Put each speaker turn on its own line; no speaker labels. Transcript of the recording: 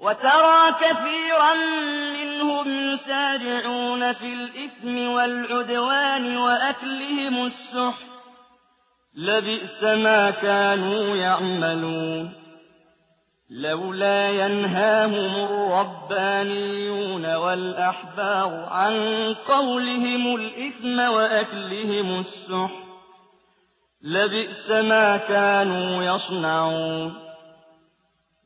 وترى كثيرا منهم يسارعون في الإثم والعدوان وأكلهم السحت لبئس ما كانوا يعملون. لولا ينهاهم الربانيون والأحبار عن قولهم الإثم وأكلهم السح لبئس ما كانوا يصنعون.